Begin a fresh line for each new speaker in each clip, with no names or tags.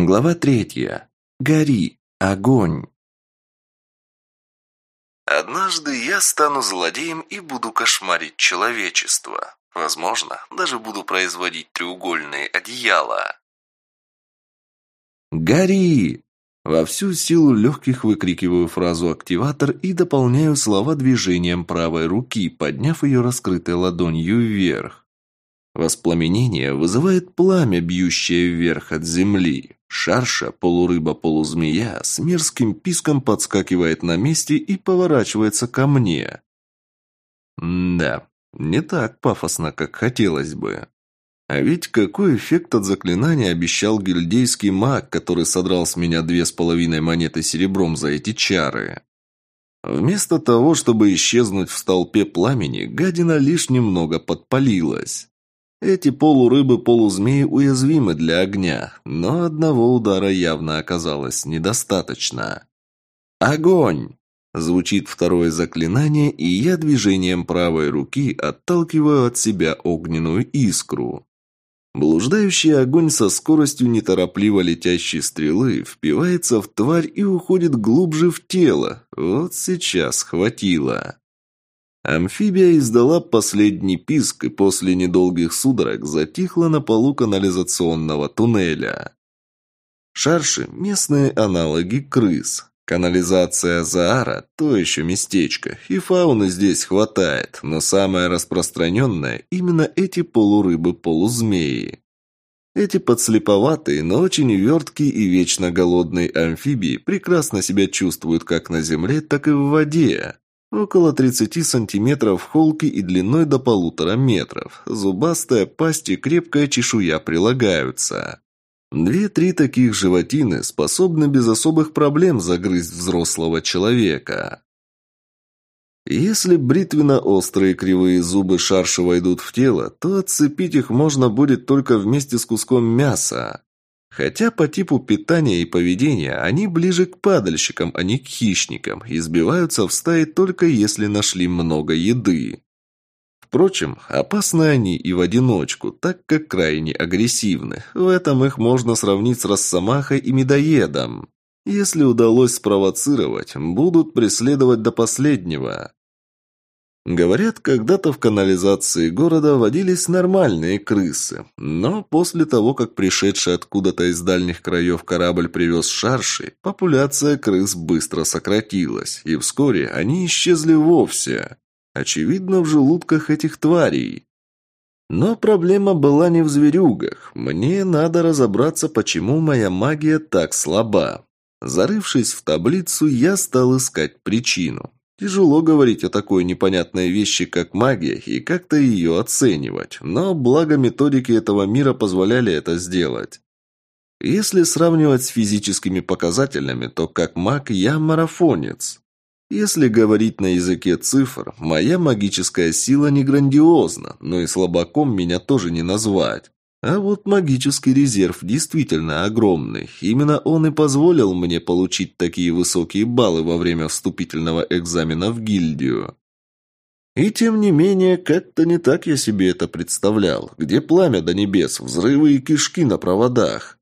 Глава третья. Гори. Огонь. Однажды я стану злодеем и буду кошмарить человечество. Возможно, даже буду производить треугольные одеяла. «Гори!» Во всю силу легких выкрикиваю фразу «активатор» и дополняю слова движением правой руки, подняв ее раскрытой ладонью вверх. Воспламенение вызывает пламя, бьющее вверх от земли. Шарша, полурыба-полузмея, с мерзким писком подскакивает на месте и поворачивается ко мне. Да, не так пафосно, как хотелось бы. А ведь какой эффект от заклинания обещал гильдейский маг, который содрал с меня две с половиной монеты серебром за эти чары? Вместо того, чтобы исчезнуть в столпе пламени, гадина лишь немного подпалилась. Эти полурыбы-полузмеи уязвимы для огня, но одного удара явно оказалось недостаточно. «Огонь!» Звучит второе заклинание, и я движением правой руки отталкиваю от себя огненную искру. Блуждающий огонь со скоростью неторопливо летящей стрелы впивается в тварь и уходит глубже в тело. Вот сейчас хватило. Амфибия издала последний писк и после недолгих судорог затихла на полу канализационного туннеля. Шарши – местные аналоги крыс. Канализация Заара – то еще местечко, и фауны здесь хватает, но самое распространенное – именно эти полурыбы-полузмеи. Эти подслеповатые, но очень верткие и вечно голодные амфибии прекрасно себя чувствуют как на земле, так и в воде. Около 30 сантиметров холки и длиной до полутора метров. Зубастая пасть и крепкая чешуя прилагаются. Две-три таких животины способны без особых проблем загрызть взрослого человека. Если бритвенно-острые кривые зубы шарша войдут в тело, то отцепить их можно будет только вместе с куском мяса. Хотя по типу питания и поведения они ближе к падальщикам, а не к хищникам, и сбиваются в стаи только если нашли много еды. Впрочем, опасны они и в одиночку, так как крайне агрессивны. В этом их можно сравнить с росомахой и медоедом. Если удалось спровоцировать, будут преследовать до последнего. Говорят, когда-то в канализации города водились нормальные крысы, но после того, как пришедший откуда-то из дальних краев корабль привез шарши, популяция крыс быстро сократилась, и вскоре они исчезли вовсе. Очевидно, в желудках этих тварей. Но проблема была не в зверюгах. Мне надо разобраться, почему моя магия так слаба. Зарывшись в таблицу, я стал искать причину. Тяжело говорить о такой непонятной вещи, как магия, и как-то ее оценивать, но благо методики этого мира позволяли это сделать. Если сравнивать с физическими показателями, то как маг я марафонец. Если говорить на языке цифр, моя магическая сила не грандиозна, но и слабаком меня тоже не назвать. А вот магический резерв действительно огромный. Именно он и позволил мне получить такие высокие баллы во время вступительного экзамена в гильдию. И тем не менее, как-то не так я себе это представлял. Где пламя до небес, взрывы и кишки на проводах?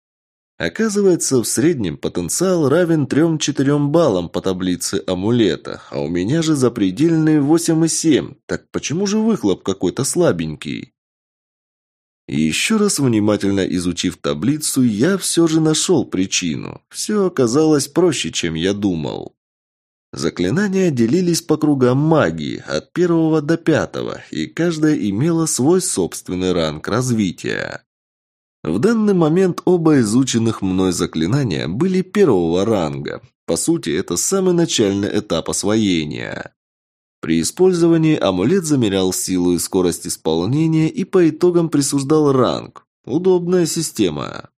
Оказывается, в среднем потенциал равен 3-4 баллам по таблице амулета, а у меня же запредельные 8,7. Так почему же выхлоп какой-то слабенький? И еще раз внимательно изучив таблицу, я все же нашел причину. Все оказалось проще, чем я думал. Заклинания делились по кругам магии, от первого до пятого, и каждое имело свой собственный ранг развития. В данный момент оба изученных мной заклинания были первого ранга. По сути, это самый начальный этап освоения. При использовании амулет замерял силу и скорость исполнения и по итогам присуждал ранг. Удобная система.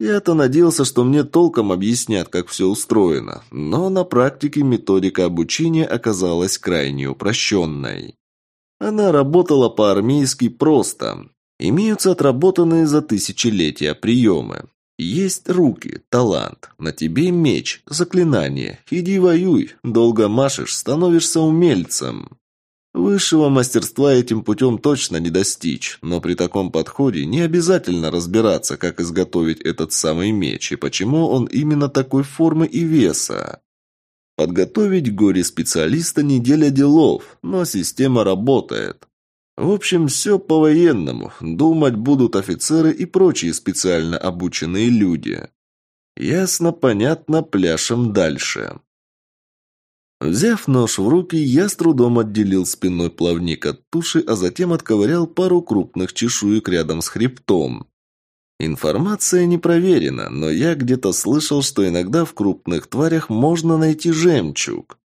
Я-то надеялся, что мне толком объяснят, как все устроено, но на практике методика обучения оказалась крайне упрощенной. Она работала по-армейски просто. Имеются отработанные за тысячелетия приемы. Есть руки, талант, на тебе меч, заклинание. Иди воюй, долго машешь, становишься умельцем. Высшего мастерства этим путем точно не достичь, но при таком подходе не обязательно разбираться, как изготовить этот самый меч и почему он именно такой формы и веса. Подготовить горе-специалиста неделя делов, но система работает. В общем, все по-военному. Думать будут офицеры и прочие специально обученные люди. Ясно, понятно, пляшем дальше. Взяв нож в руки, я с трудом отделил спиной плавник от туши, а затем отковырял пару крупных чешуек рядом с хребтом. Информация не проверена, но я где-то слышал, что иногда в крупных тварях можно найти жемчуг.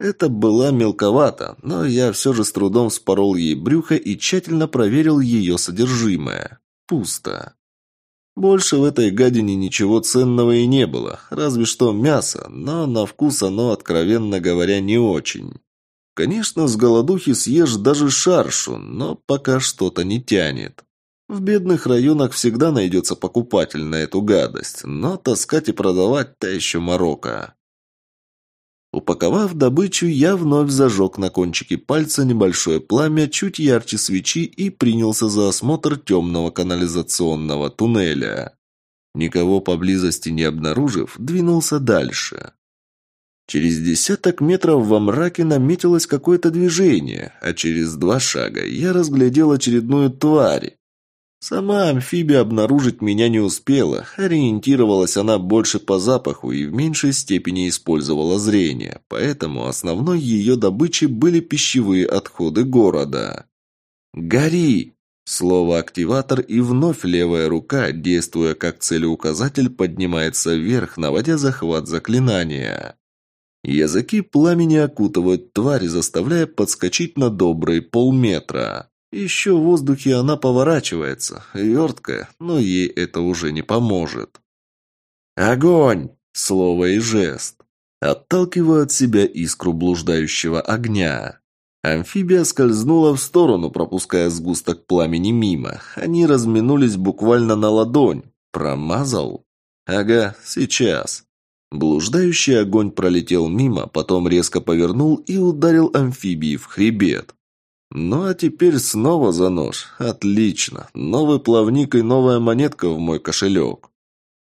Это была мелковато, но я все же с трудом спорол ей брюхо и тщательно проверил ее содержимое. Пусто. Больше в этой гадине ничего ценного и не было, разве что мясо, но на вкус оно, откровенно говоря, не очень. Конечно, с голодухи съешь даже шаршу, но пока что-то не тянет. В бедных районах всегда найдется покупатель на эту гадость, но таскать и продавать – та еще морока. Упаковав добычу, я вновь зажег на кончике пальца небольшое пламя чуть ярче свечи и принялся за осмотр темного канализационного туннеля. Никого поблизости не обнаружив, двинулся дальше. Через десяток метров во мраке наметилось какое-то движение, а через два шага я разглядел очередную тварь. Сама амфибия обнаружить меня не успела, ориентировалась она больше по запаху и в меньшей степени использовала зрение, поэтому основной ее добычей были пищевые отходы города. «Гори!» Слово «активатор» и вновь левая рука, действуя как целеуказатель, поднимается вверх, наводя захват заклинания. Языки пламени окутывают тварь, заставляя подскочить на добрые полметра. Еще в воздухе она поворачивается, верткая, но ей это уже не поможет. «Огонь!» – слово и жест. Отталкиваю от себя искру блуждающего огня. Амфибия скользнула в сторону, пропуская сгусток пламени мимо. Они разминулись буквально на ладонь. Промазал? Ага, сейчас. Блуждающий огонь пролетел мимо, потом резко повернул и ударил амфибии в хребет. Ну а теперь снова за нож. Отлично. Новый плавник и новая монетка в мой кошелек.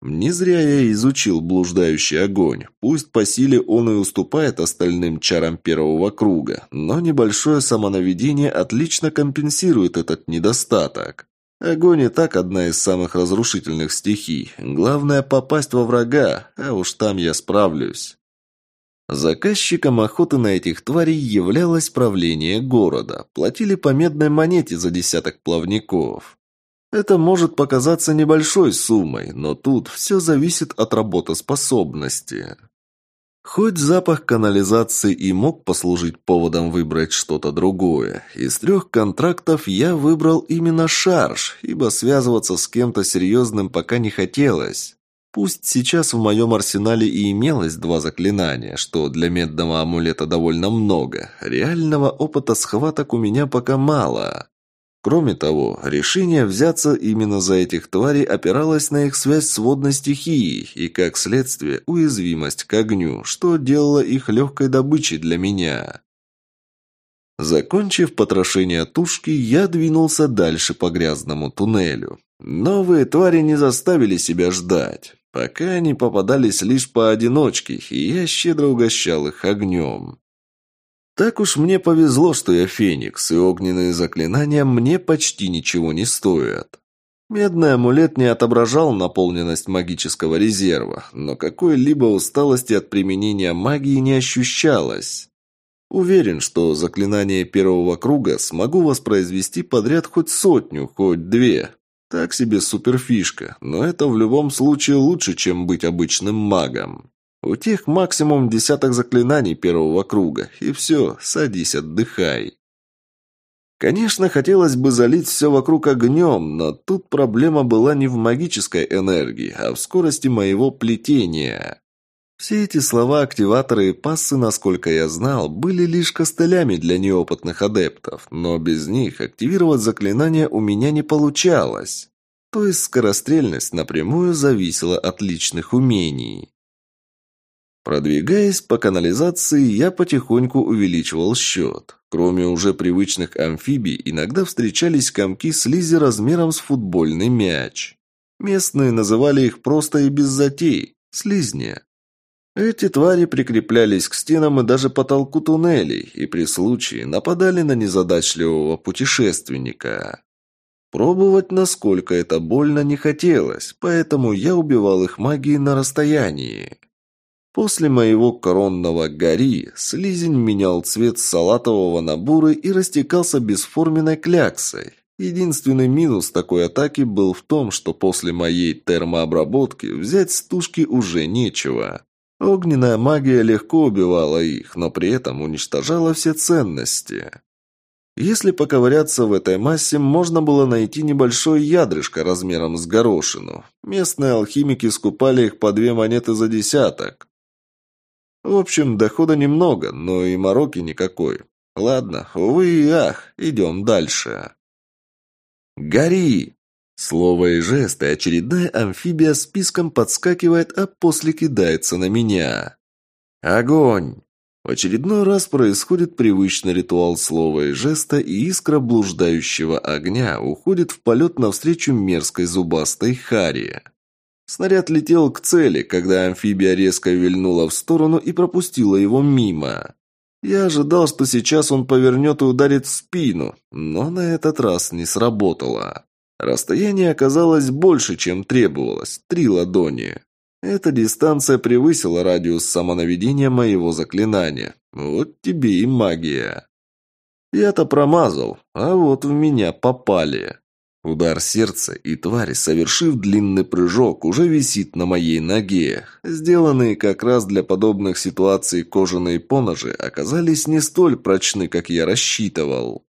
Не зря я изучил блуждающий огонь. Пусть по силе он и уступает остальным чарам первого круга, но небольшое самонаведение отлично компенсирует этот недостаток. Огонь и так одна из самых разрушительных стихий. Главное попасть во врага, а уж там я справлюсь. Заказчиком охоты на этих тварей являлось правление города. Платили по медной монете за десяток плавников. Это может показаться небольшой суммой, но тут все зависит от работоспособности. Хоть запах канализации и мог послужить поводом выбрать что-то другое, из трех контрактов я выбрал именно шарж, ибо связываться с кем-то серьезным пока не хотелось. Пусть сейчас в моем арсенале и имелось два заклинания, что для медного амулета довольно много, реального опыта схваток у меня пока мало. Кроме того, решение взяться именно за этих тварей опиралось на их связь с водной стихией и, как следствие, уязвимость к огню, что делало их легкой добычей для меня. Закончив потрошение тушки, я двинулся дальше по грязному туннелю. Новые твари не заставили себя ждать. Пока они попадались лишь поодиночке, и я щедро угощал их огнем. Так уж мне повезло, что я феникс, и огненные заклинания мне почти ничего не стоят. Медный амулет не отображал наполненность магического резерва, но какой-либо усталости от применения магии не ощущалось. Уверен, что заклинание первого круга смогу воспроизвести подряд хоть сотню, хоть две, так себе суперфишка, но это в любом случае лучше, чем быть обычным магом. У тех максимум десяток заклинаний первого круга, и все, садись, отдыхай. Конечно, хотелось бы залить все вокруг огнем, но тут проблема была не в магической энергии, а в скорости моего плетения. Все эти слова активаторы и пассы, насколько я знал, были лишь костылями для неопытных адептов, но без них активировать заклинание у меня не получалось. То есть скорострельность напрямую зависела от личных умений. Продвигаясь по канализации, я потихоньку увеличивал счет. Кроме уже привычных амфибий, иногда встречались комки слизи размером с футбольный мяч. Местные называли их просто и без затей – слизни. Эти твари прикреплялись к стенам и даже потолку туннелей, и при случае нападали на незадачливого путешественника. Пробовать, насколько это больно, не хотелось, поэтому я убивал их магией на расстоянии. После моего коронного гори слизень менял цвет салатового на бурый и растекался бесформенной кляксой. Единственный минус такой атаки был в том, что после моей термообработки взять с тушки уже нечего. Огненная магия легко убивала их, но при этом уничтожала все ценности. Если поковыряться в этой массе, можно было найти небольшое ядрышко размером с горошину. Местные алхимики скупали их по две монеты за десяток. В общем, дохода немного, но и мороки никакой. Ладно, увы и ах, идем дальше. «Гори!» Слово и жест, и очередная амфибия списком подскакивает, а после кидается на меня. «Огонь!» В очередной раз происходит привычный ритуал слова и жеста, и искра блуждающего огня уходит в полет навстречу мерзкой зубастой харе. Снаряд летел к цели, когда амфибия резко вильнула в сторону и пропустила его мимо. Я ожидал, что сейчас он повернет и ударит в спину, но на этот раз не сработало. Расстояние оказалось больше, чем требовалось – три ладони. Эта дистанция превысила радиус самонаведения моего заклинания. Вот тебе и магия. Я-то промазал, а вот в меня попали. Удар сердца, и тварь, совершив длинный прыжок, уже висит на моей ноге. Сделанные как раз для подобных ситуаций кожаные поножи оказались не столь прочны, как я рассчитывал.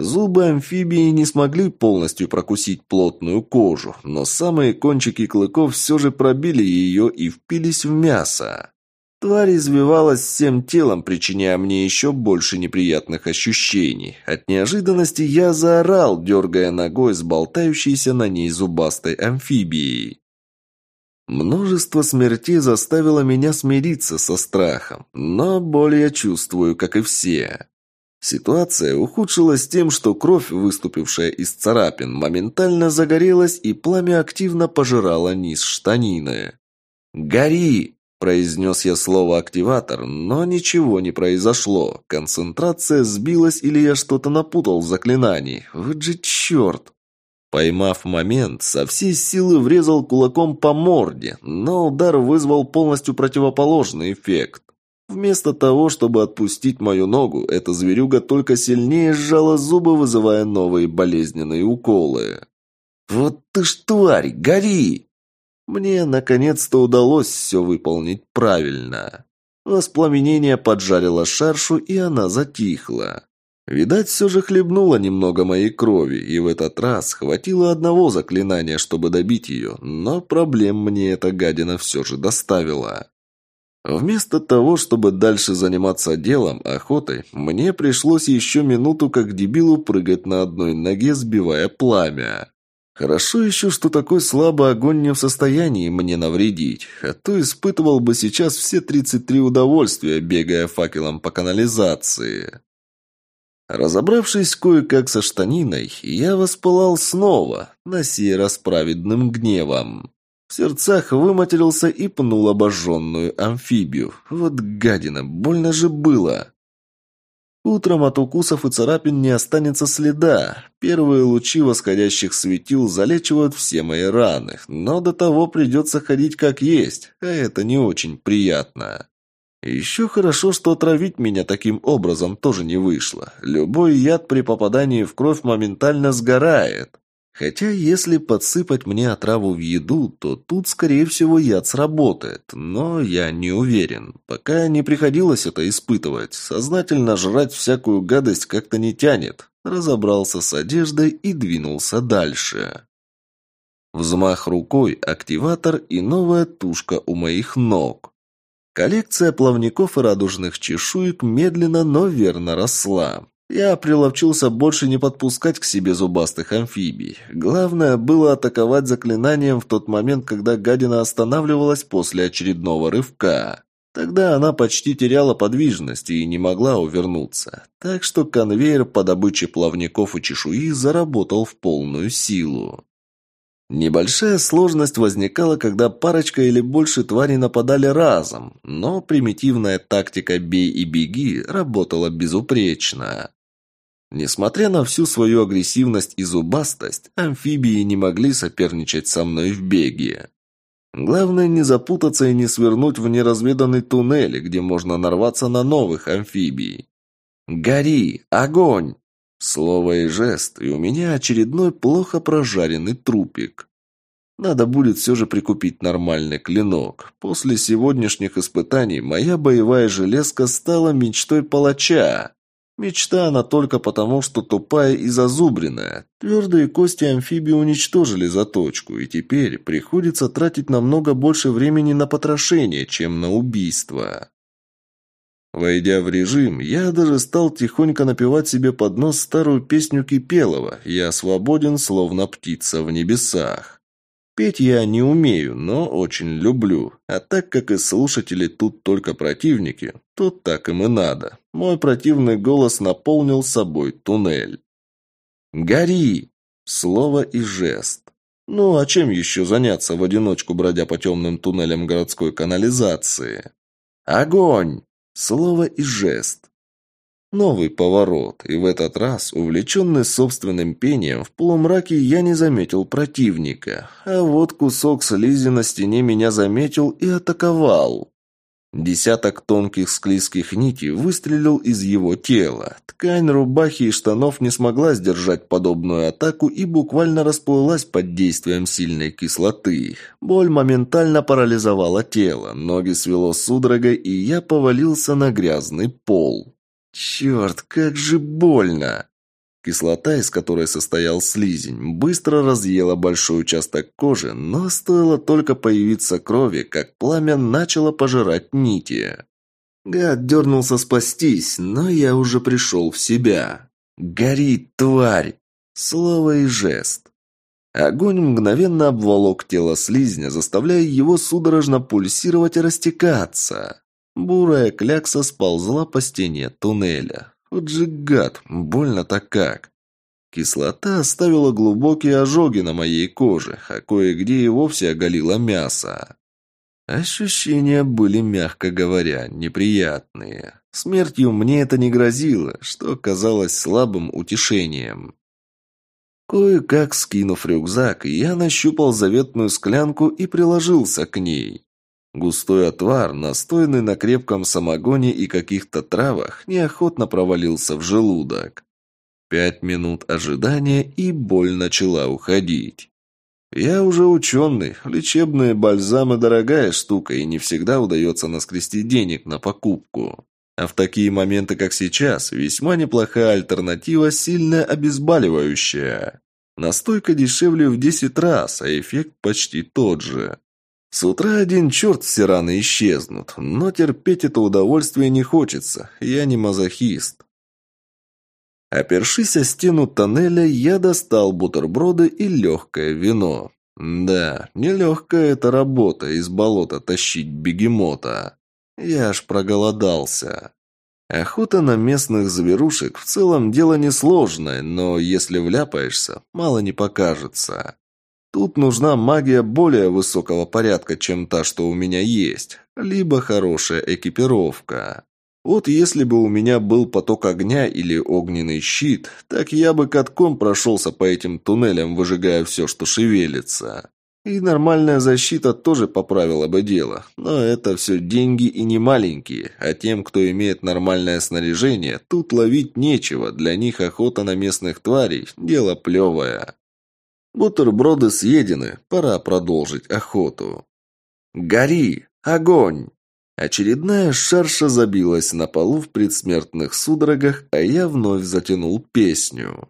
Зубы амфибии не смогли полностью прокусить плотную кожу, но самые кончики клыков все же пробили ее и впились в мясо. Тварь извивалась всем телом, причиняя мне еще больше неприятных ощущений. От неожиданности я заорал, дергая ногой с болтающейся на ней зубастой амфибией. Множество смертей заставило меня смириться со страхом, но боль я чувствую, как и все. Ситуация ухудшилась тем, что кровь, выступившая из царапин, моментально загорелась, и пламя активно пожирало низ штанины. «Гори!» Произнес я слово «активатор», но ничего не произошло. Концентрация сбилась или я что-то напутал в заклинании. Вот же черт! Поймав момент, со всей силы врезал кулаком по морде, но удар вызвал полностью противоположный эффект. Вместо того, чтобы отпустить мою ногу, эта зверюга только сильнее сжала зубы, вызывая новые болезненные уколы. «Вот ты ж тварь, гори!» Мне наконец-то удалось все выполнить правильно. Воспламенение поджарило шаршу, и она затихла. Видать, все же хлебнула немного моей крови, и в этот раз хватило одного заклинания, чтобы добить ее, но проблем мне эта гадина все же доставила. Вместо того, чтобы дальше заниматься делом, охотой, мне пришлось еще минуту как дебилу прыгать на одной ноге, сбивая пламя. Хорошо еще, что такой слабый огонь не в состоянии мне навредить, а то испытывал бы сейчас все 33 удовольствия, бегая факелом по канализации. Разобравшись кое-как со штаниной, я воспылал снова, на сей раз праведным гневом. В сердцах выматерился и пнул обожженную амфибию. Вот гадина, больно же было. Утром от укусов и царапин не останется следа. Первые лучи восходящих светил залечивают все мои раны, но до того придется ходить как есть, а это не очень приятно. Еще хорошо, что отравить меня таким образом тоже не вышло. Любой яд при попадании в кровь моментально сгорает. Хотя, если подсыпать мне отраву в еду, то тут, скорее всего, яд сработает. Но я не уверен. Пока не приходилось это испытывать. Сознательно жрать всякую гадость как-то не тянет. Разобрался с одеждой и двинулся дальше. Взмах рукой, активатор и новая тушка у моих ног. Коллекция плавников и радужных чешуек медленно, но верно росла. Я приловчился больше не подпускать к себе зубастых амфибий. Главное было атаковать заклинанием в тот момент, когда гадина останавливалась после очередного рывка. Тогда она почти теряла подвижность и не могла увернуться, так что конвейер по добыче плавников и чешуи заработал в полную силу. Небольшая сложность возникала, когда парочка или больше тварей нападали разом, но примитивная тактика «бей и беги» работала безупречно. Несмотря на всю свою агрессивность и зубастость, амфибии не могли соперничать со мной в беге. Главное не запутаться и не свернуть в неразведанный туннель, где можно нарваться на новых амфибий. «Гори! Огонь!» Слово и жест, и у меня очередной плохо прожаренный трупик. Надо будет все же прикупить нормальный клинок. После сегодняшних испытаний моя боевая железка стала мечтой палача. Мечта она только потому, что тупая и зазубренная. Твердые кости амфибии уничтожили заточку, и теперь приходится тратить намного больше времени на потрошение, чем на убийство. Войдя в режим, я даже стал тихонько напевать себе под нос старую песню Кипелова «Я свободен, словно птица в небесах». Петь я не умею, но очень люблю. А так как и слушатели тут только противники, то так им и надо. Мой противный голос наполнил собой туннель. «Гори!» Слово и жест. Ну, а чем еще заняться в одиночку, бродя по темным туннелям городской канализации? «Огонь!» Слово и жест. Новый поворот, и в этот раз, увлеченный собственным пением, в полумраке я не заметил противника, а вот кусок слизи на стене меня заметил и атаковал. Десяток тонких склизких нитей выстрелил из его тела. Ткань рубахи и штанов не смогла сдержать подобную атаку и буквально расплылась под действием сильной кислоты. Боль моментально парализовала тело, ноги свело судорогой, и я повалился на грязный пол. «Черт, как же больно!» Кислота, из которой состоял слизень, быстро разъела большой участок кожи, но стоило только появиться крови, как пламя начало пожирать нити. Гад дернулся спастись, но я уже пришел в себя. «Гори, тварь!» Слово и жест. Огонь мгновенно обволок тело слизня, заставляя его судорожно пульсировать и растекаться. Бурая клякса сползла по стене туннеля. Вот же гад, больно-то как. Кислота оставила глубокие ожоги на моей коже, а кое-где и вовсе оголило мясо. Ощущения были, мягко говоря, неприятные. Смертью мне это не грозило, что казалось слабым утешением. Кое-как скинув рюкзак, я нащупал заветную склянку и приложился к ней. Густой отвар, настойный на крепком самогоне и каких-то травах, неохотно провалился в желудок. Пять минут ожидания, и боль начала уходить. Я уже ученый, лечебные бальзамы дорогая штука, и не всегда удается наскрести денег на покупку. А в такие моменты, как сейчас, весьма неплохая альтернатива сильно обезболивающая. Настойка дешевле в 10 раз, а эффект почти тот же. С утра один черт все раны исчезнут, но терпеть это удовольствие не хочется, я не мазохист. Опершись о стену тоннеля, я достал бутерброды и легкое вино. Да, нелегкая эта работа из болота тащить бегемота. Я аж проголодался. Охота на местных зверушек в целом дело несложное, но если вляпаешься, мало не покажется. Тут нужна магия более высокого порядка, чем та, что у меня есть, либо хорошая экипировка. Вот если бы у меня был поток огня или огненный щит, так я бы катком прошелся по этим туннелям, выжигая все, что шевелится. И нормальная защита тоже поправила бы дело. Но это все деньги и не маленькие, а тем, кто имеет нормальное снаряжение, тут ловить нечего, для них охота на местных тварей – дело плевое. Бутерброды съедены, пора продолжить охоту. «Гори! Огонь!» Очередная шарша забилась на полу в предсмертных судорогах, а я вновь затянул песню.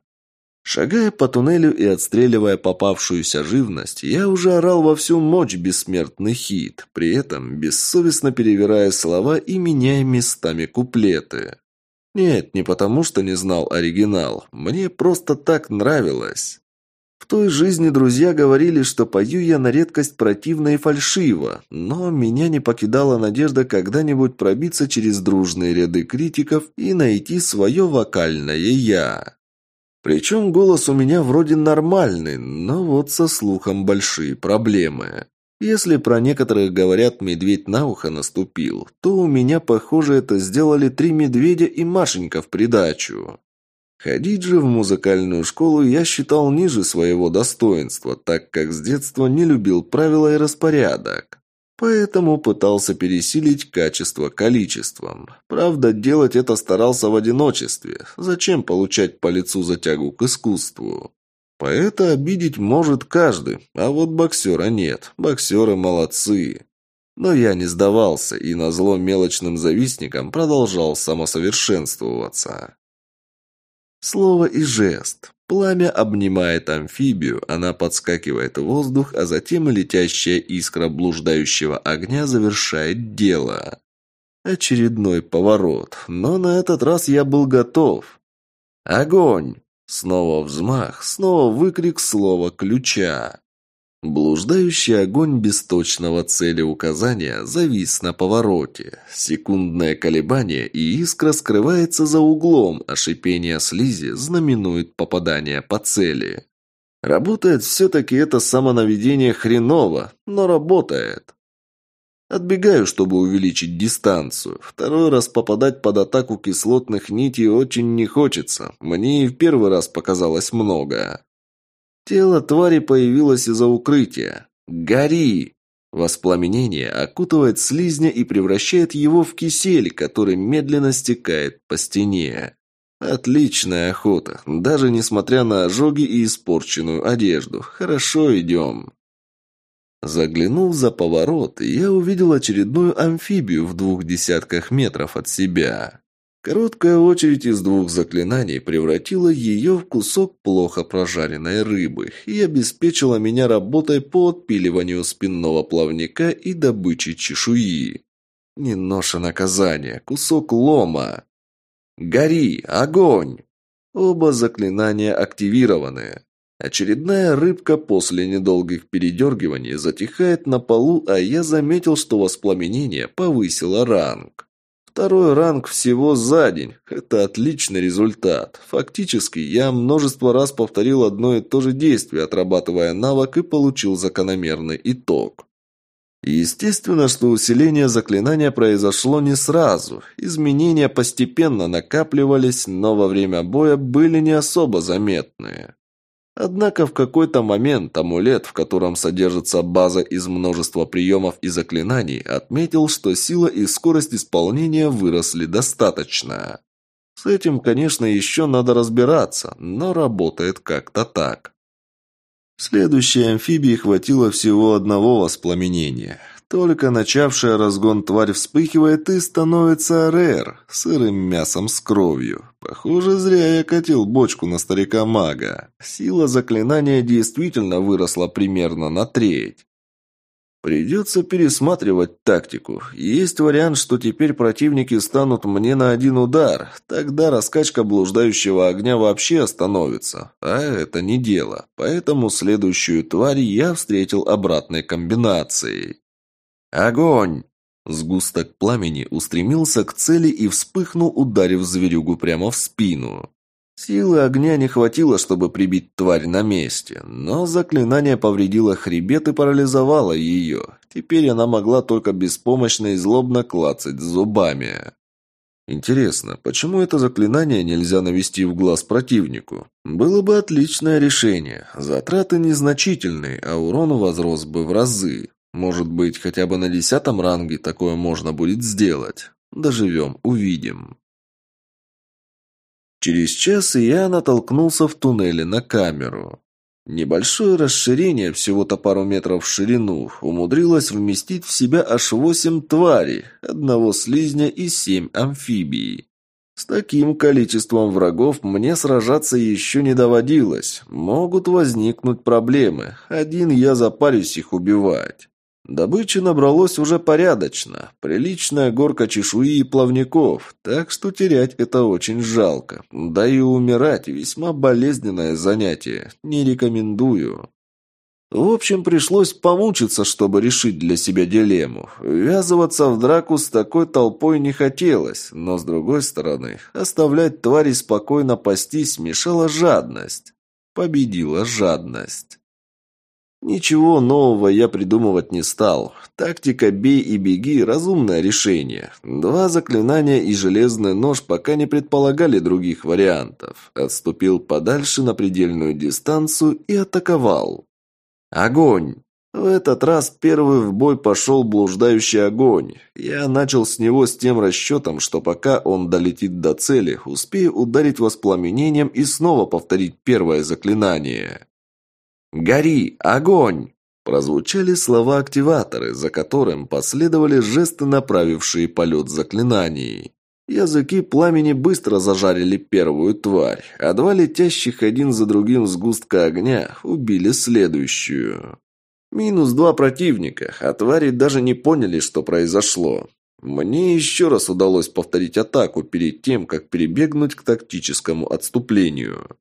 Шагая по туннелю и отстреливая попавшуюся живность, я уже орал во всю мощь бессмертный хит, при этом бессовестно перевирая слова и меняя местами куплеты. Нет, не потому что не знал оригинал, мне просто так нравилось. Той жизни друзья говорили, что пою я на редкость противно и фальшиво, но меня не покидала надежда когда-нибудь пробиться через дружные ряды критиков и найти свое вокальное «я». Причем голос у меня вроде нормальный, но вот со слухом большие проблемы. Если про некоторых говорят «медведь на ухо наступил», то у меня, похоже, это сделали три медведя и Машенька в придачу. Ходить же в музыкальную школу я считал ниже своего достоинства, так как с детства не любил правила и распорядок. Поэтому пытался пересилить качество количеством. Правда, делать это старался в одиночестве. Зачем получать по лицу за тягу к искусству? Поэта обидеть может каждый, а вот боксера нет. Боксеры молодцы. Но я не сдавался и на зло мелочным завистникам продолжал самосовершенствоваться. Слово и жест. Пламя обнимает амфибию, она подскакивает в воздух, а затем летящая искра блуждающего огня завершает дело. Очередной поворот, но на этот раз я был готов. Огонь! Снова взмах, снова выкрик слова ключа. Блуждающий огонь без точного цели указания завис на повороте. Секундное колебание, и искра скрывается за углом, а шипение слизи знаменует попадание по цели. Работает все-таки это самонаведение хреново, но работает. Отбегаю, чтобы увеличить дистанцию. Второй раз попадать под атаку кислотных нитей очень не хочется. Мне и в первый раз показалось много. Тело твари появилось из-за укрытия. «Гори!» Воспламенение окутывает слизня и превращает его в кисель, который медленно стекает по стене. Отличная охота, даже несмотря на ожоги и испорченную одежду. Хорошо идем. Заглянув за поворот, я увидел очередную амфибию в двух десятках метров от себя. Короткая очередь из двух заклинаний превратила ее в кусок плохо прожаренной рыбы и обеспечила меня работой по отпиливанию спинного плавника и добыче чешуи. Не ноша наказания, кусок лома. «Гори! Огонь!» Оба заклинания активированы. Очередная рыбка после недолгих передергиваний затихает на полу, а я заметил, что воспламенение повысило ранг. Второй ранг всего за день. Это отличный результат. Фактически, я множество раз повторил одно и то же действие, отрабатывая навык и получил закономерный итог. Естественно, что усиление заклинания произошло не сразу. Изменения постепенно накапливались, но во время боя были не особо заметные. Однако в какой-то момент амулет, в котором содержится база из множества приемов и заклинаний, отметил, что сила и скорость исполнения выросли достаточно. С этим, конечно, еще надо разбираться, но работает как-то так. Следующей амфибии хватило всего одного воспламенения. Только начавшая разгон тварь вспыхивает и становится РР, сырым мясом с кровью. Похоже, зря я катил бочку на старика-мага. Сила заклинания действительно выросла примерно на треть. Придется пересматривать тактику. Есть вариант, что теперь противники станут мне на один удар. Тогда раскачка блуждающего огня вообще остановится. А это не дело. Поэтому следующую тварь я встретил обратной комбинацией. «Огонь!» Сгусток пламени устремился к цели и вспыхнул, ударив зверюгу прямо в спину. Силы огня не хватило, чтобы прибить тварь на месте, но заклинание повредило хребет и парализовало ее. Теперь она могла только беспомощно и злобно клацать зубами. Интересно, почему это заклинание нельзя навести в глаз противнику? Было бы отличное решение. Затраты незначительные, а урон возрос бы в разы. Может быть, хотя бы на десятом ранге такое можно будет сделать. Доживем, увидим. Через час я натолкнулся в туннеле на камеру. Небольшое расширение, всего-то пару метров в ширину, умудрилось вместить в себя аж восемь тварей, одного слизня и семь амфибий. С таким количеством врагов мне сражаться еще не доводилось. Могут возникнуть проблемы. Один я запарюсь их убивать. Добычи набралось уже порядочно, приличная горка чешуи и плавников, так что терять это очень жалко. Да и умирать весьма болезненное занятие, не рекомендую. В общем, пришлось помучиться, чтобы решить для себя дилемму. Ввязываться в драку с такой толпой не хотелось, но, с другой стороны, оставлять твари спокойно пастись мешала жадность. Победила жадность. Ничего нового я придумывать не стал. Тактика «бей и беги» – разумное решение. Два заклинания и железный нож пока не предполагали других вариантов. Отступил подальше на предельную дистанцию и атаковал. Огонь! В этот раз первый в бой пошел блуждающий огонь. Я начал с него с тем расчетом, что пока он долетит до цели, успею ударить воспламенением и снова повторить первое заклинание. «Гори! Огонь!» Прозвучали слова-активаторы, за которым последовали жесты, направившие полет заклинаний. Языки пламени быстро зажарили первую тварь, а два летящих один за другим сгустка огня убили следующую. Минус два противника, а твари даже не поняли, что произошло. Мне еще раз удалось повторить атаку перед тем, как перебегнуть к тактическому отступлению.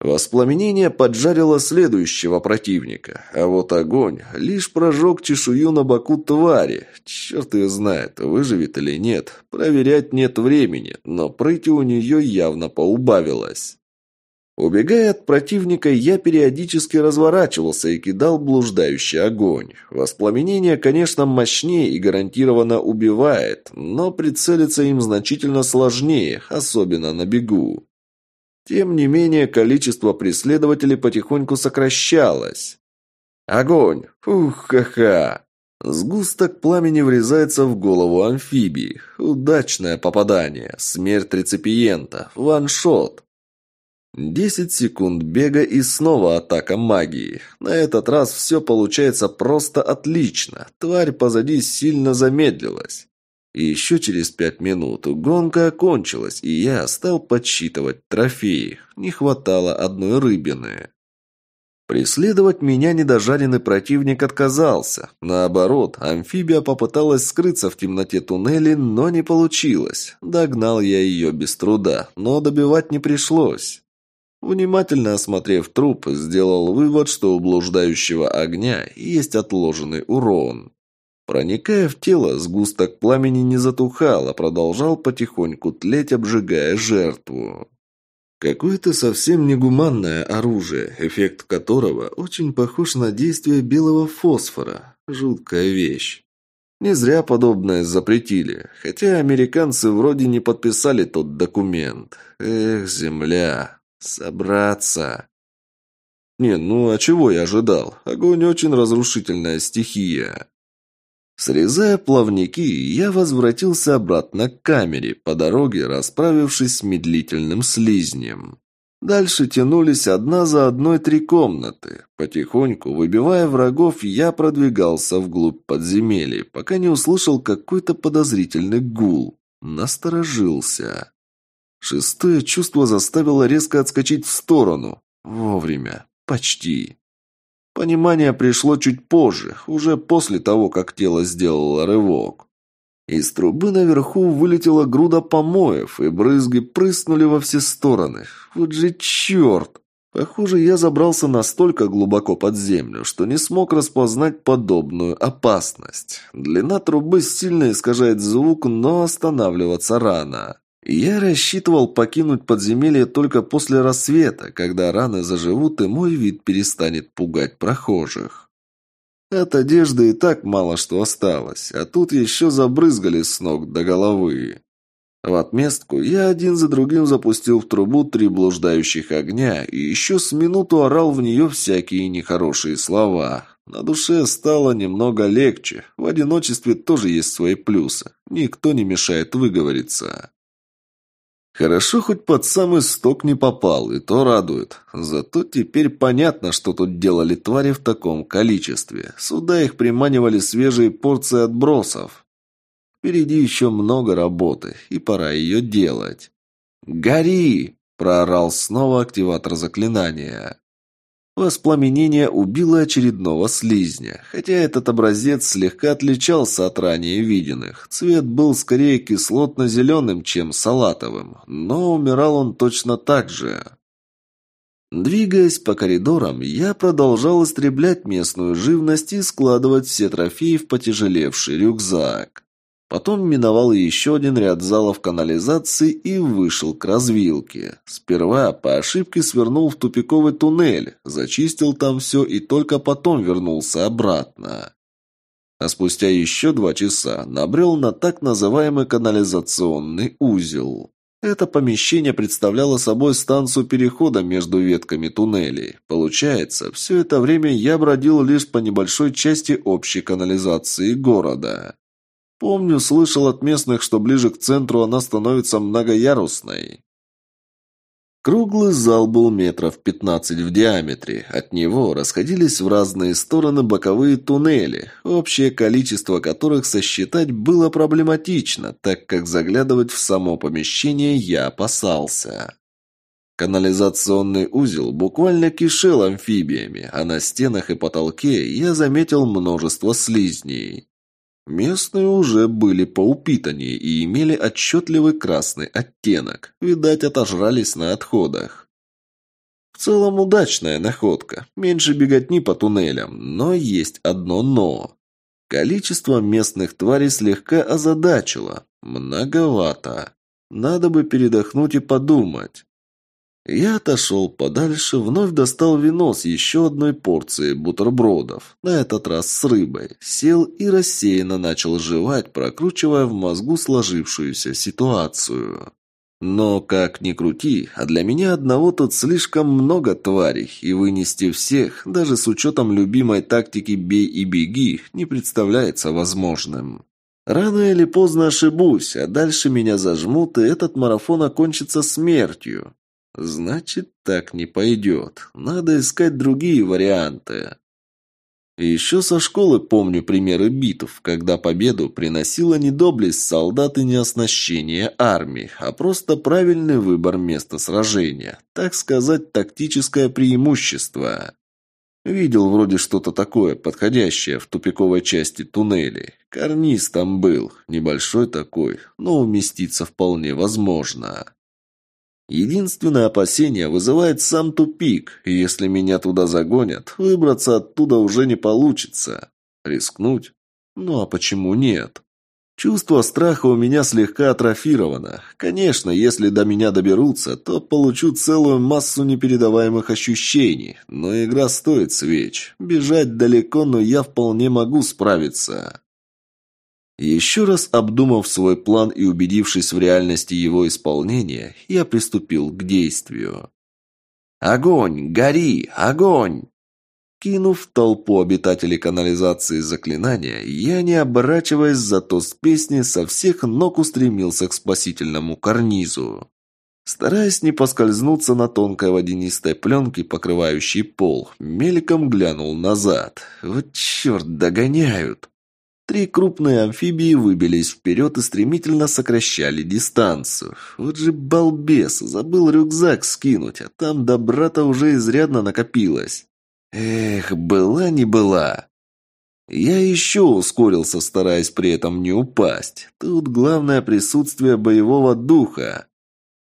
Воспламенение поджарило следующего противника, а вот огонь лишь прожег чешую на боку твари. Черт ее знает, выживет или нет. Проверять нет времени, но прыти у нее явно поубавилось. Убегая от противника, я периодически разворачивался и кидал блуждающий огонь. Воспламенение, конечно, мощнее и гарантированно убивает, но прицелиться им значительно сложнее, особенно на бегу. Тем не менее, количество преследователей потихоньку сокращалось. Огонь! Ух, ха-ха! Сгусток пламени врезается в голову амфибии. Удачное попадание. Смерть реципиента. Ваншот. Десять секунд бега и снова атака магии. На этот раз все получается просто отлично. Тварь позади сильно замедлилась. И еще через пять минут гонка окончилась, и я стал подсчитывать трофеи. Не хватало одной рыбины. Преследовать меня недожаренный противник отказался. Наоборот, амфибия попыталась скрыться в темноте туннеля, но не получилось. Догнал я ее без труда, но добивать не пришлось. Внимательно осмотрев труп, сделал вывод, что у блуждающего огня есть отложенный урон. Проникая в тело, сгусток пламени не затухал, а продолжал потихоньку тлеть, обжигая жертву. Какое-то совсем негуманное оружие, эффект которого очень похож на действие белого фосфора. Жуткая вещь. Не зря подобное запретили, хотя американцы вроде не подписали тот документ. Эх, земля, собраться. Не, ну а чего я ожидал? Огонь очень разрушительная стихия. Срезая плавники, я возвратился обратно к камере, по дороге расправившись с медлительным слизнем. Дальше тянулись одна за одной три комнаты. Потихоньку, выбивая врагов, я продвигался вглубь подземелья, пока не услышал какой-то подозрительный гул. Насторожился. Шестое чувство заставило резко отскочить в сторону. Вовремя. Почти. Понимание пришло чуть позже, уже после того, как тело сделало рывок. Из трубы наверху вылетела груда помоев, и брызги прыснули во все стороны. Вот же черт! Похоже, я забрался настолько глубоко под землю, что не смог распознать подобную опасность. Длина трубы сильно искажает звук, но останавливаться рано. Я рассчитывал покинуть подземелье только после рассвета, когда раны заживут и мой вид перестанет пугать прохожих. От одежды и так мало что осталось, а тут еще забрызгали с ног до головы. В отместку я один за другим запустил в трубу три блуждающих огня и еще с минуту орал в нее всякие нехорошие слова. На душе стало немного легче. В одиночестве тоже есть свои плюсы. Никто не мешает выговориться. Хорошо, хоть под самый сток не попал, и то радует. Зато теперь понятно, что тут делали твари в таком количестве. Сюда их приманивали свежие порции отбросов. Впереди еще много работы, и пора ее делать. «Гори!» – проорал снова активатор заклинания. Воспламенение убило очередного слизня, хотя этот образец слегка отличался от ранее виденных. Цвет был скорее кислотно-зеленым, чем салатовым, но умирал он точно так же. Двигаясь по коридорам, я продолжал истреблять местную живность и складывать все трофеи в потяжелевший рюкзак. Потом миновал еще один ряд залов канализации и вышел к развилке. Сперва по ошибке свернул в тупиковый туннель, зачистил там все и только потом вернулся обратно. А спустя еще два часа набрел на так называемый канализационный узел. Это помещение представляло собой станцию перехода между ветками туннелей. Получается, все это время я бродил лишь по небольшой части общей канализации города. Помню, слышал от местных, что ближе к центру она становится многоярусной. Круглый зал был метров пятнадцать в диаметре. От него расходились в разные стороны боковые туннели, общее количество которых сосчитать было проблематично, так как заглядывать в само помещение я опасался. Канализационный узел буквально кишел амфибиями, а на стенах и потолке я заметил множество слизней. Местные уже были поупитаннее и имели отчетливый красный оттенок. Видать, отожрались на отходах. В целом удачная находка. Меньше беготни по туннелям, но есть одно «но». Количество местных тварей слегка озадачило. Многовато. Надо бы передохнуть и подумать. Я отошел подальше, вновь достал вино с еще одной порцией бутербродов, на этот раз с рыбой, сел и рассеянно начал жевать, прокручивая в мозгу сложившуюся ситуацию. Но, как ни крути, а для меня одного тут слишком много тварей, и вынести всех, даже с учетом любимой тактики «бей и беги», не представляется возможным. Рано или поздно ошибусь, а дальше меня зажмут, и этот марафон окончится смертью. Значит, так не пойдет. Надо искать другие варианты. еще со школы помню примеры битв, когда победу приносила не доблесть солдат и не оснащение армии, а просто правильный выбор места сражения, так сказать, тактическое преимущество. Видел вроде что-то такое, подходящее в тупиковой части туннелей. Карниз там был, небольшой такой, но уместиться вполне возможно. Единственное опасение вызывает сам тупик, и если меня туда загонят, выбраться оттуда уже не получится. Рискнуть? Ну а почему нет? Чувство страха у меня слегка атрофировано. Конечно, если до меня доберутся, то получу целую массу непередаваемых ощущений, но игра стоит свеч. Бежать далеко, но я вполне могу справиться. Еще раз обдумав свой план и убедившись в реальности его исполнения, я приступил к действию. «Огонь! Гори! Огонь!» Кинув толпу обитателей канализации заклинания, я, не оборачиваясь зато с песни, со всех ног устремился к спасительному карнизу. Стараясь не поскользнуться на тонкой водянистой пленке, покрывающей пол, мельком глянул назад. «Вот черт, догоняют!» Три крупные амфибии выбились вперед и стремительно сокращали дистанцию. Вот же балбес, забыл рюкзак скинуть, а там добра-то уже изрядно накопилось. Эх, была не была. Я еще ускорился, стараясь при этом не упасть. Тут главное присутствие боевого духа.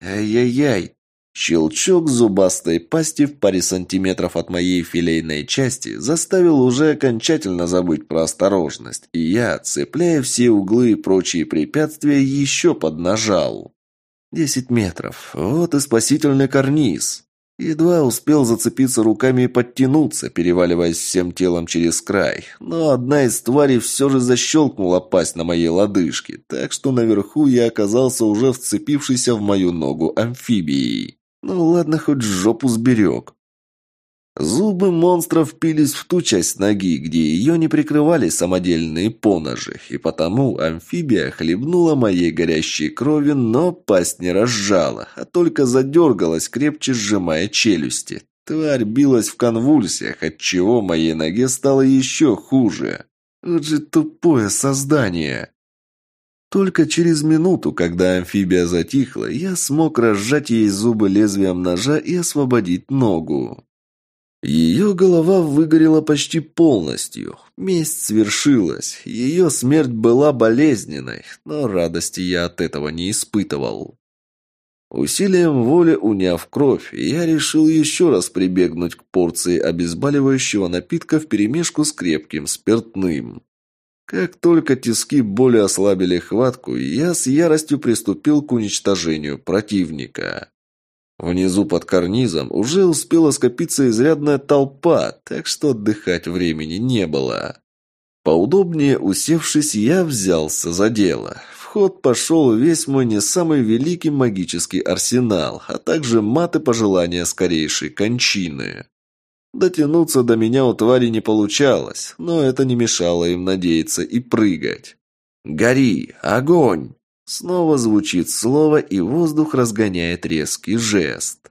Ай-яй-яй, Щелчок зубастой пасти в паре сантиметров от моей филейной части заставил уже окончательно забыть про осторожность, и я, цепляя все углы и прочие препятствия, еще поднажал. Десять метров. Вот и спасительный карниз. Едва успел зацепиться руками и подтянуться, переваливаясь всем телом через край. Но одна из тварей все же защелкнула пасть на моей лодыжке, так что наверху я оказался уже вцепившийся в мою ногу амфибией. Ну ладно, хоть жопу сберег. Зубы монстра впились в ту часть ноги, где ее не прикрывали самодельные поножи, и потому амфибия хлебнула моей горящей крови, но пасть не разжала, а только задергалась, крепче сжимая челюсти. Тварь билась в конвульсиях, отчего моей ноге стало еще хуже. Вот же тупое создание. Только через минуту, когда амфибия затихла, я смог разжать ей зубы лезвием ножа и освободить ногу. Ее голова выгорела почти полностью. Месть свершилась. Ее смерть была болезненной, но радости я от этого не испытывал. Усилием воли уняв кровь, я решил еще раз прибегнуть к порции обезболивающего напитка вперемешку с крепким спиртным. Как только тиски боли ослабили хватку, я с яростью приступил к уничтожению противника. Внизу под карнизом уже успела скопиться изрядная толпа, так что отдыхать времени не было. Поудобнее усевшись, я взялся за дело. В ход пошел весь мой не самый великий магический арсенал, а также маты пожелания скорейшей кончины. Дотянуться до меня у твари не получалось, но это не мешало им надеяться и прыгать. «Гори! Огонь!» Снова звучит слово, и воздух разгоняет резкий жест.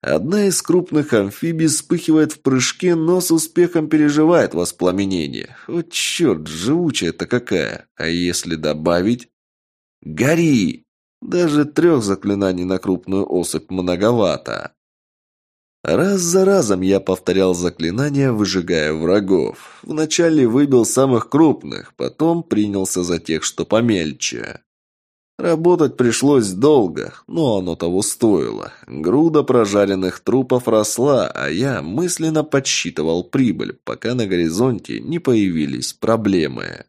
Одна из крупных амфибий вспыхивает в прыжке, но с успехом переживает воспламенение. Вот черт, живучая-то какая. А если добавить... «Гори!» Даже трех заклинаний на крупную особь многовато. Раз за разом я повторял заклинания, выжигая врагов. Вначале выбил самых крупных, потом принялся за тех, что помельче. Работать пришлось долго, но оно того стоило. Груда прожаренных трупов росла, а я мысленно подсчитывал прибыль, пока на горизонте не появились проблемы.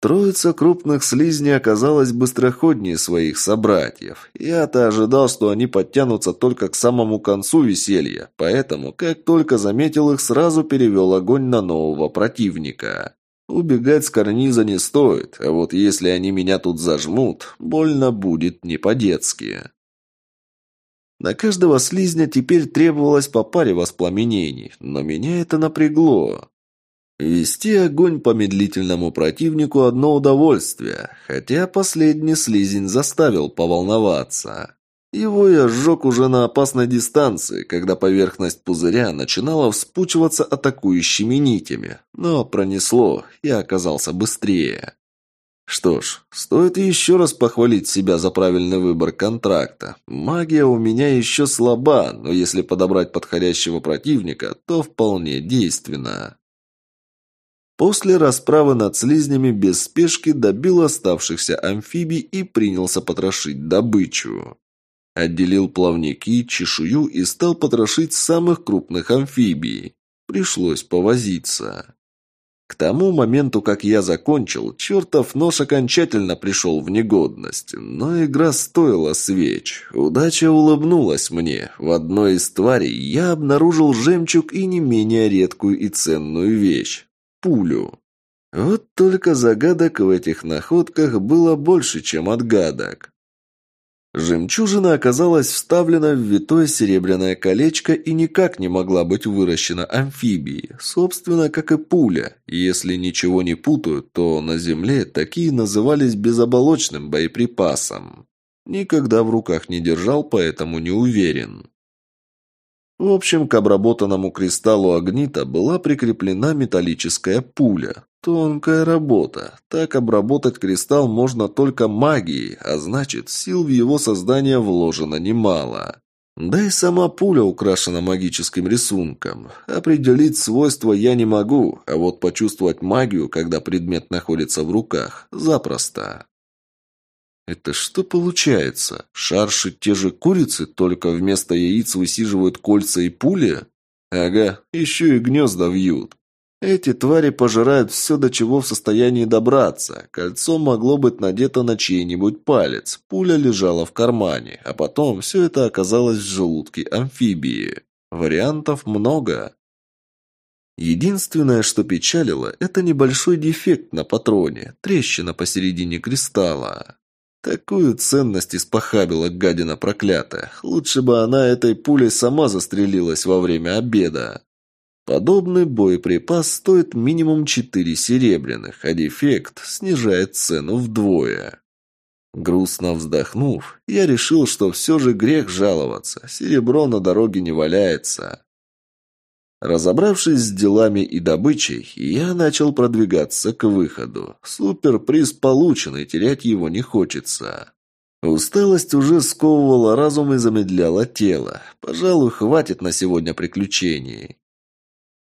Троица крупных слизней оказалась быстроходнее своих собратьев. Я-то ожидал, что они подтянутся только к самому концу веселья, поэтому, как только заметил их, сразу перевел огонь на нового противника. Убегать с карниза не стоит, а вот если они меня тут зажмут, больно будет не по-детски. На каждого слизня теперь требовалось по паре воспламенений, но меня это напрягло. Вести огонь по медлительному противнику – одно удовольствие, хотя последний слизень заставил поволноваться. Его я сжег уже на опасной дистанции, когда поверхность пузыря начинала вспучиваться атакующими нитями. Но пронесло, я оказался быстрее. Что ж, стоит еще раз похвалить себя за правильный выбор контракта. Магия у меня еще слаба, но если подобрать подходящего противника, то вполне действенна. После расправы над слизнями без спешки добил оставшихся амфибий и принялся потрошить добычу. Отделил плавники, чешую и стал потрошить самых крупных амфибий. Пришлось повозиться. К тому моменту, как я закончил, чертов нож окончательно пришел в негодность, но игра стоила свеч. Удача улыбнулась мне. В одной из тварей я обнаружил жемчуг и не менее редкую и ценную вещь – пулю. Вот только загадок в этих находках было больше, чем отгадок. Жемчужина оказалась вставлена в витое серебряное колечко и никак не могла быть выращена амфибией, собственно, как и пуля. Если ничего не путаю, то на Земле такие назывались безоболочным боеприпасом. Никогда в руках не держал, поэтому не уверен. В общем, к обработанному кристаллу огнита была прикреплена металлическая пуля. Тонкая работа. Так обработать кристалл можно только магией, а значит, сил в его создание вложено немало. Да и сама пуля украшена магическим рисунком. Определить свойства я не могу, а вот почувствовать магию, когда предмет находится в руках, запросто. Это что получается? Шарши те же курицы, только вместо яиц высиживают кольца и пули? Ага, еще и гнезда вьют. Эти твари пожирают все, до чего в состоянии добраться. Кольцо могло быть надето на чей-нибудь палец, пуля лежала в кармане, а потом все это оказалось в желудке амфибии. Вариантов много. Единственное, что печалило, это небольшой дефект на патроне, трещина посередине кристалла. Такую ценность испохабила гадина проклятая. Лучше бы она этой пулей сама застрелилась во время обеда. Подобный боеприпас стоит минимум 4 серебряных, а дефект снижает цену вдвое. Грустно вздохнув, я решил, что все же грех жаловаться. Серебро на дороге не валяется. Разобравшись с делами и добычей, я начал продвигаться к выходу. Суперприз получен, и терять его не хочется. Усталость уже сковывала разум и замедляла тело. Пожалуй, хватит на сегодня приключений.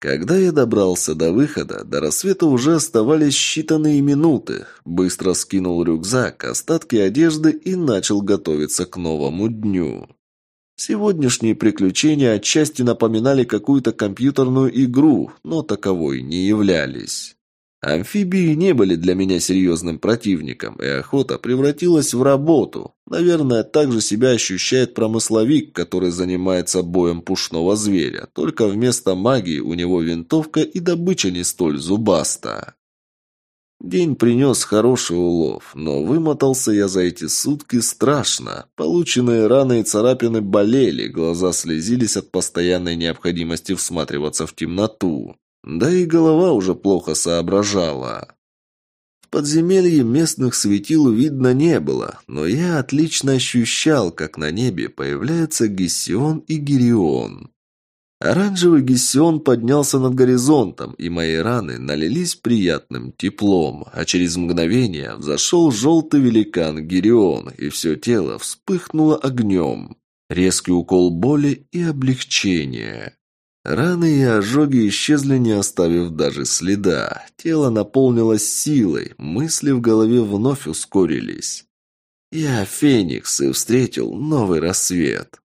Когда я добрался до выхода, до рассвета уже оставались считанные минуты. Быстро скинул рюкзак, остатки одежды и начал готовиться к новому дню. Сегодняшние приключения отчасти напоминали какую-то компьютерную игру, но таковой не являлись. Амфибии не были для меня серьезным противником, и охота превратилась в работу. Наверное, так же себя ощущает промысловик, который занимается боем пушного зверя, только вместо магии у него винтовка и добыча не столь зубаста. День принес хороший улов, но вымотался я за эти сутки страшно. Полученные раны и царапины болели, глаза слезились от постоянной необходимости всматриваться в темноту. Да и голова уже плохо соображала. В подземелье местных светил видно не было, но я отлично ощущал, как на небе появляются Гессион и Гирион. Оранжевый Гессион поднялся над горизонтом, и мои раны налились приятным теплом, а через мгновение взошел желтый великан Гирион, и все тело вспыхнуло огнем. Резкий укол боли и облегчения. Раны и ожоги исчезли, не оставив даже следа. Тело наполнилось силой, мысли в голове вновь ускорились. Я Феникс и встретил новый рассвет.